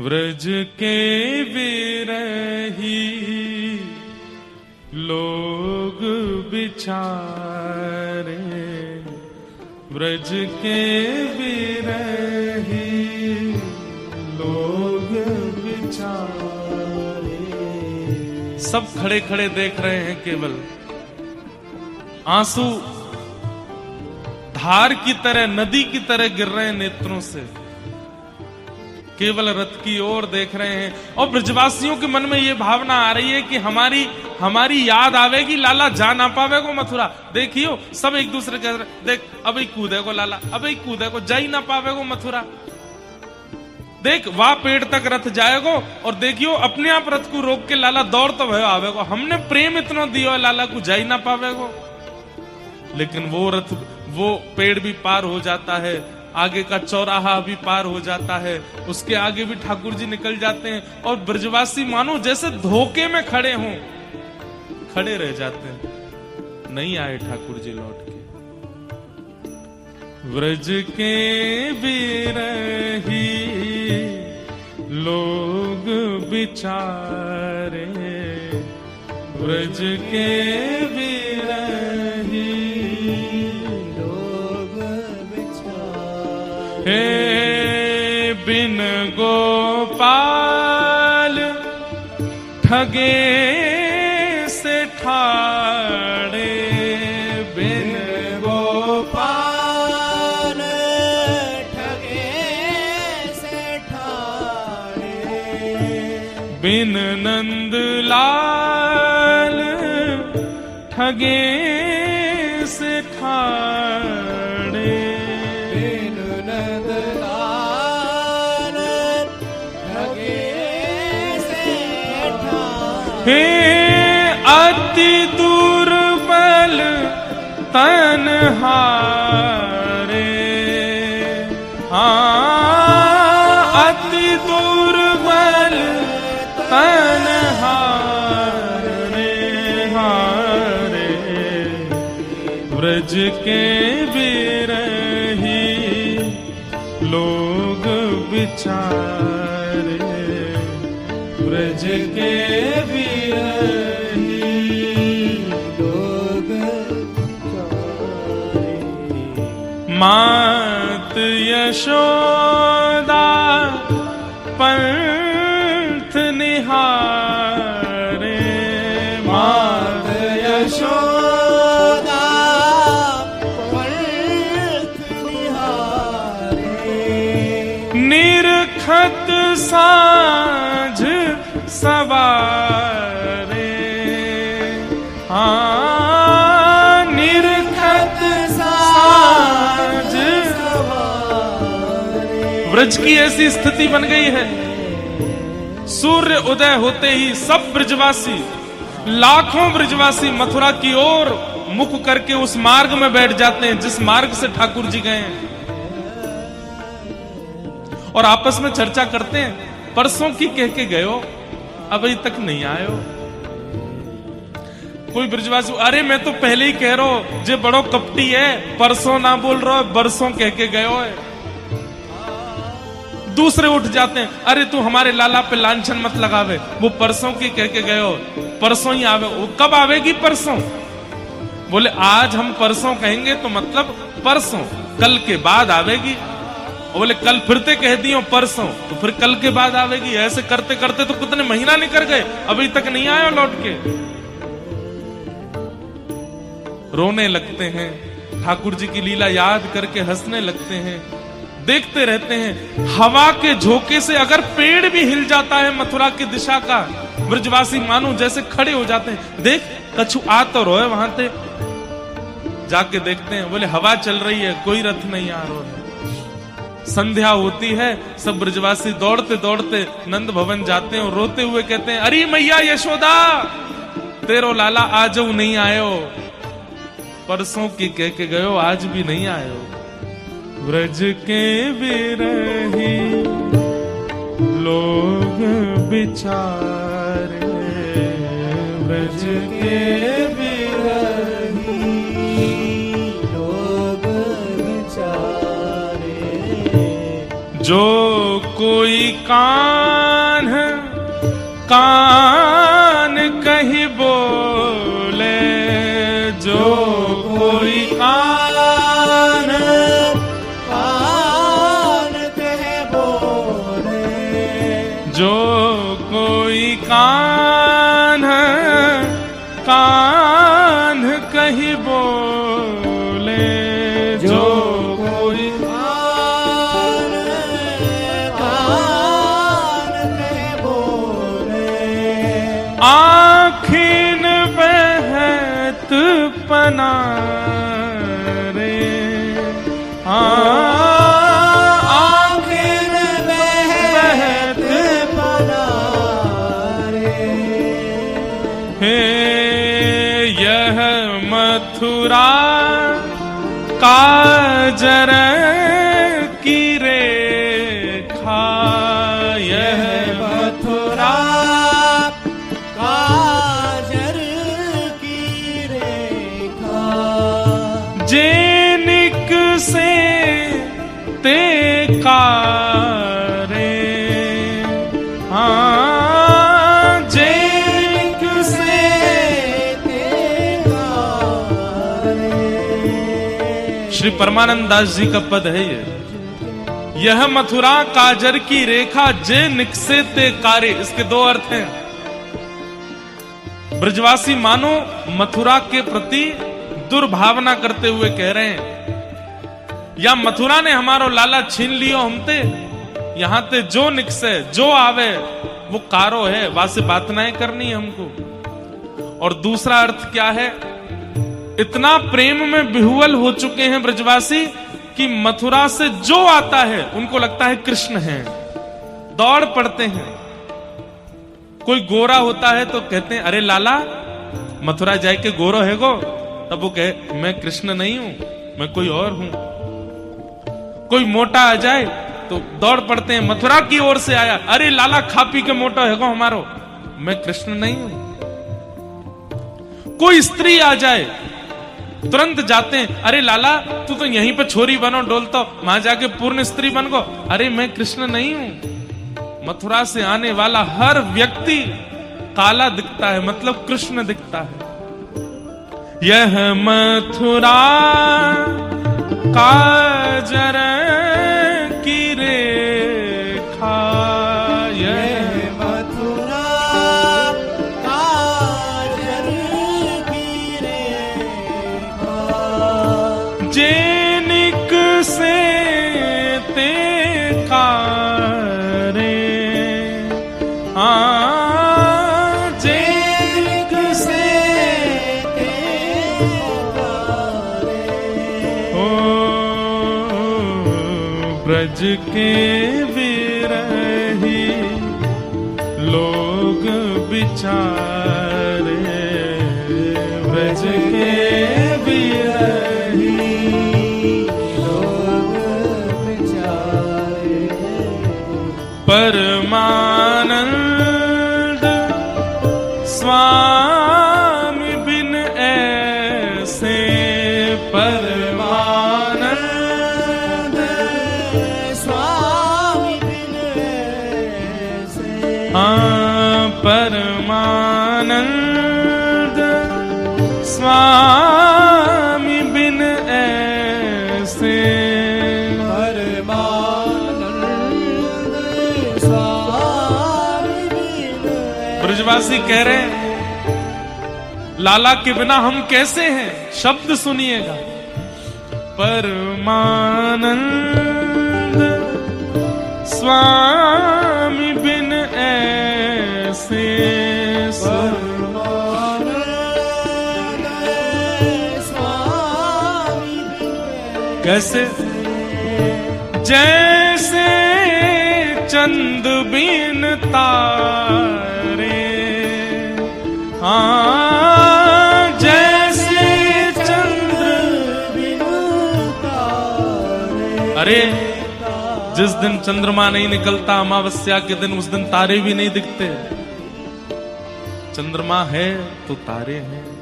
व्रज के विरही लोग बिचारे व्रज के विरही लोग बिचारे। सब खड़े खड़े देख रहे हैं केवल। आँसू धार की तरह, नदी की तरह गिर रहे हैं नेत्रों से। केवल रथ की ओर देख रहे हैं। और ब्रजवासियों के मन में ये भावना आ रही है कि हमारी हमारी याद आवेगी। लाला, जा ना पावेगो मथुरा। देखियो, सब एक दूसरे के देख, अब कूदे को लाला, अब कूदे को जा ही ना पावेगो मथुरा। देख, वाह पेड़ तक रथ जाएगो, और देखियो, अपने आप रथ को रोक के लाला दौड़ तो भयो आवेगो। हमने प्रेम इतना दियो लाला को जा ही ना पावेगो। लेकिन वो रथ, वो पेड़ भी पार हो जाता है। आगे का चौराहा भी पार हो जाता है। उसके आगे भी ठाकुर जी निकल जाते हैं और ब्रजवासी मानो जैसे धोखे में खड़े हों। खड़े रह जाते हैं। नहीं आए ठाकुर जी लौट के। व्रज के बिरही लोग बिचारे। व्रज के बिरही ठगे से ठाड़े बिन गोपाल ठगे से ठाड़े। बिन नंदलाल ठगे हे अति दुर्बल तन हारे हाँ अति दुर्बल तन हारे। व्रज के बिरही लोग बिचारे मात यशोदा निहारे। मात यशोदा पंथ निहारे। निरखत साझ ब्रज की ऐसी स्थिति बन गई है। सूर्य उदय होते ही सब ब्रजवासी, लाखों ब्रजवासी मथुरा की ओर मुख करके उस मार्ग में बैठ जाते हैं, जिस मार्ग से ठाकुर जी गए हैं। और आपस में चर्चा करते हैं, परसों की कह के गयो अभी तक नहीं आयो कोई ब्रजवासी, अरे मैं तो पहले ही कह रहा हूँ, जे बड़ो कपटी है, परसों ना बोल रहा है, बरसों कह के हो है। दूसरे उठ जाते हैं। अरे तू हमारे लाला पे लांछन मत लगावे। वो परसों की कह के गए हो। परसों ही आवे। वो कब आवेगी परसों? बोले, आज हम परसों कहेंगे तो मतलब परसों। कल के बाद आवेगी। बोले, कल फिरते कह दियो परसों। तो फिर कल के बाद आवेगी। ऐसे करते करते तो कितने महीना निकल गए। अभी तक नहीं आया लौट के। रोने लगते हैं। ठाकुर जी की लीला याद करके हंसने लगते हैं। देखते रहते हैं। हवा के झोंके से अगर पेड़ भी हिल जाता है मथुरा की दिशा का, ब्रजवासी मानो जैसे खड़े हो जाते हैं। देख, कछु आ तो रोए वहाँ से जाके देखते हैं, बोले, हवा चल रही है, कोई रथ नहीं आ रहा है। संध्या होती है, सब ब्रजवासी दौड़ते दौड़ते नंद भवन जाते हैं और रोते हुए कहते हैं, अरे मैया यशोदा, तेरो लाला आज नहीं आयो। परसों की कह के गयो, आज भी नहीं आयो। ब्रज के विरही लोग बिचारे ब्रज के लोग जो कोई कान कान कान कान कहीं बोले। जो कोई कान कान कहे बोले। आखिन बहत पना काजर परमानंद दास जी का पद है ये। यह मथुरा काजर की रेखा जे निकसे ते कारे, इसके दो अर्थ हैं। ब्रजवासी मानो मथुरा के प्रति दुर्भावना करते हुए कह रहे हैं। या मथुरा ने हमारो लाला छीन लियो हमते, यहाँ ते जो निकसे, जो आवे, वो कारो है, वासे बात करनी है हमको। और दूसरा अर्थ क्या है? इतना प्रेम में बिहुअल हो चुके हैं ब्रजवासी कि मथुरा से जो आता है, उनको लगता है कृष्ण है। दौड़ पड़ते हैं। कोई गोरा होता है तो कहते हैं, अरे लाला, मथुरा जाए के गोरो है गो। तब वो कहे, मैं कृष्ण नहीं हूँ, मैं कोई और हूँ। कोई मोटा आ जाए तो दौड़ पड़ते हैं। मथुरा की ओर से आया, अरे लाला खा पी के मोटा है गो हमारो, मैं कृष्ण नहीं हूँ। कोई स्त्री आ जाए तुरंत जाते हैं, अरे लाला, तू तो यहीं पे छोरी बनो डोलता वहाँ जाके पूर्ण स्त्री बन गो। अरे मैं कृष्ण नहीं हूँ। मथुरा से आने वाला हर व्यक्ति काला दिखता है मतलब कृष्ण दिखता है। यह मथुरा की ब्रज के विरही लोग बिचारे ब्रज के बिन ऐसे। ब्रजवासी कह रहे हैं, लाला के बिना हम कैसे हैं? शब्द सुनिएगा। परमानंद कैसे जैसे चंद बिन तारे। हाँ जैसे चंद्र अरे, जिस दिन चंद्रमा नहीं निकलता, अमावस्या के दिन उस दिन तारे भी नहीं दिखते। चंद्रमा है तो तारे हैं।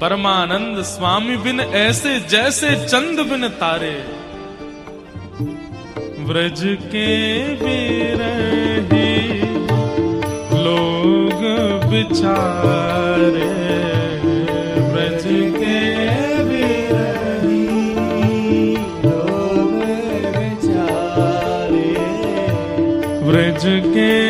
परमानंद स्वामी बिन ऐसे जैसे चंद बिन तारे। ब्रज के बिरही लोग बिचारे। ब्रज के बिरही लोग बेचारे। ब्रज के